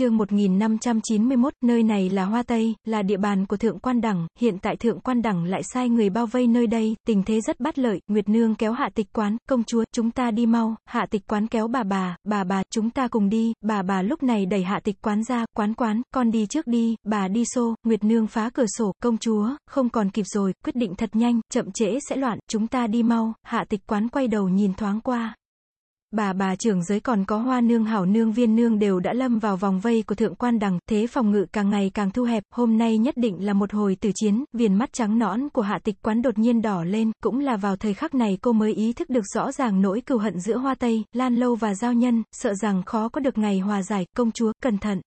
chương 1591, nơi này là Hoa Tây, là địa bàn của Thượng Quan Đẳng, hiện tại Thượng Quan Đẳng lại sai người bao vây nơi đây, tình thế rất bất lợi, Nguyệt Nương kéo hạ tịch quán, công chúa, chúng ta đi mau, hạ tịch quán kéo bà bà, bà bà, chúng ta cùng đi, bà bà lúc này đẩy hạ tịch quán ra, quán quán, con đi trước đi, bà đi xô, Nguyệt Nương phá cửa sổ, công chúa, không còn kịp rồi, quyết định thật nhanh, chậm trễ sẽ loạn, chúng ta đi mau, hạ tịch quán quay đầu nhìn thoáng qua, Bà bà trưởng giới còn có hoa nương hảo nương viên nương đều đã lâm vào vòng vây của thượng quan đằng, thế phòng ngự càng ngày càng thu hẹp, hôm nay nhất định là một hồi tử chiến, viền mắt trắng nõn của hạ tịch quán đột nhiên đỏ lên, cũng là vào thời khắc này cô mới ý thức được rõ ràng nỗi cừu hận giữa hoa tây, lan lâu và giao nhân, sợ rằng khó có được ngày hòa giải, công chúa, cẩn thận.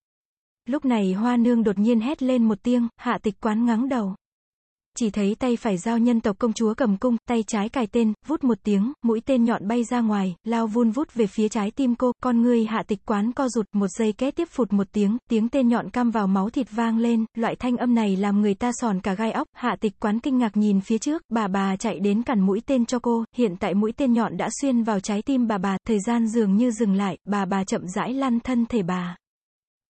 Lúc này hoa nương đột nhiên hét lên một tiếng, hạ tịch quán ngắng đầu chỉ thấy tay phải giao nhân tộc công chúa cầm cung, tay trái cài tên, vút một tiếng, mũi tên nhọn bay ra ngoài, lao vun vút về phía trái tim cô, con người hạ tịch quán co rụt, một giây kế tiếp phụt một tiếng, tiếng tên nhọn cam vào máu thịt vang lên, loại thanh âm này làm người ta sòn cả gai óc, hạ tịch quán kinh ngạc nhìn phía trước, bà bà chạy đến cản mũi tên cho cô, hiện tại mũi tên nhọn đã xuyên vào trái tim bà bà, thời gian dường như dừng lại, bà bà chậm rãi lăn thân thể bà.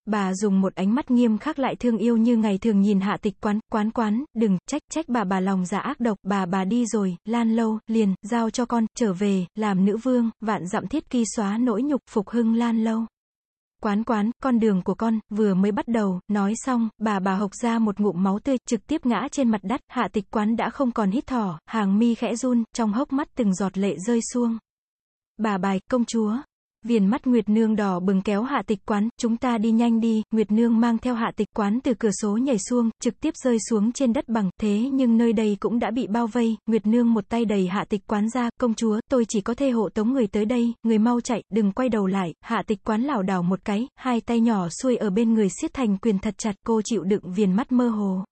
Bà dùng một ánh mắt nghiêm khắc lại thương yêu như ngày thường nhìn hạ tịch quán, quán quán, đừng, trách, trách bà bà lòng dạ ác độc, bà bà đi rồi, lan lâu, liền, giao cho con, trở về, làm nữ vương, vạn dặm thiết kỳ xóa nỗi nhục, phục hưng lan lâu. Quán quán, con đường của con, vừa mới bắt đầu, nói xong, bà bà hộc ra một ngụm máu tươi, trực tiếp ngã trên mặt đất, hạ tịch quán đã không còn hít thở hàng mi khẽ run, trong hốc mắt từng giọt lệ rơi xuông. Bà bài, công chúa, Viền mắt Nguyệt Nương đỏ bừng kéo hạ tịch quán, chúng ta đi nhanh đi, Nguyệt Nương mang theo hạ tịch quán từ cửa số nhảy xuông, trực tiếp rơi xuống trên đất bằng, thế nhưng nơi đây cũng đã bị bao vây, Nguyệt Nương một tay đầy hạ tịch quán ra, công chúa, tôi chỉ có thể hộ tống người tới đây, người mau chạy, đừng quay đầu lại, hạ tịch quán lảo đảo một cái, hai tay nhỏ xuôi ở bên người siết thành quyền thật chặt, cô chịu đựng viền mắt mơ hồ.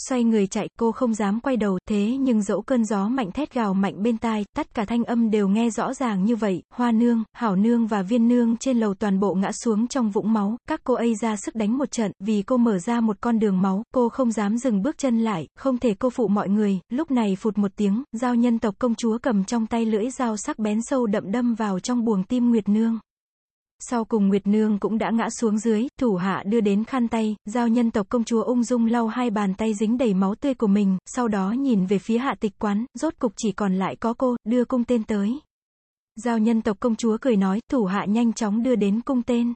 Xoay người chạy, cô không dám quay đầu, thế nhưng dẫu cơn gió mạnh thét gào mạnh bên tai, tất cả thanh âm đều nghe rõ ràng như vậy, hoa nương, hảo nương và viên nương trên lầu toàn bộ ngã xuống trong vũng máu, các cô ấy ra sức đánh một trận, vì cô mở ra một con đường máu, cô không dám dừng bước chân lại, không thể cô phụ mọi người, lúc này phụt một tiếng, giao nhân tộc công chúa cầm trong tay lưỡi dao sắc bén sâu đậm đâm vào trong buồng tim Nguyệt Nương. Sau cùng Nguyệt Nương cũng đã ngã xuống dưới, thủ hạ đưa đến khăn tay, giao nhân tộc công chúa ung dung lau hai bàn tay dính đầy máu tươi của mình, sau đó nhìn về phía hạ tịch quán, rốt cục chỉ còn lại có cô, đưa cung tên tới. Giao nhân tộc công chúa cười nói, thủ hạ nhanh chóng đưa đến cung tên.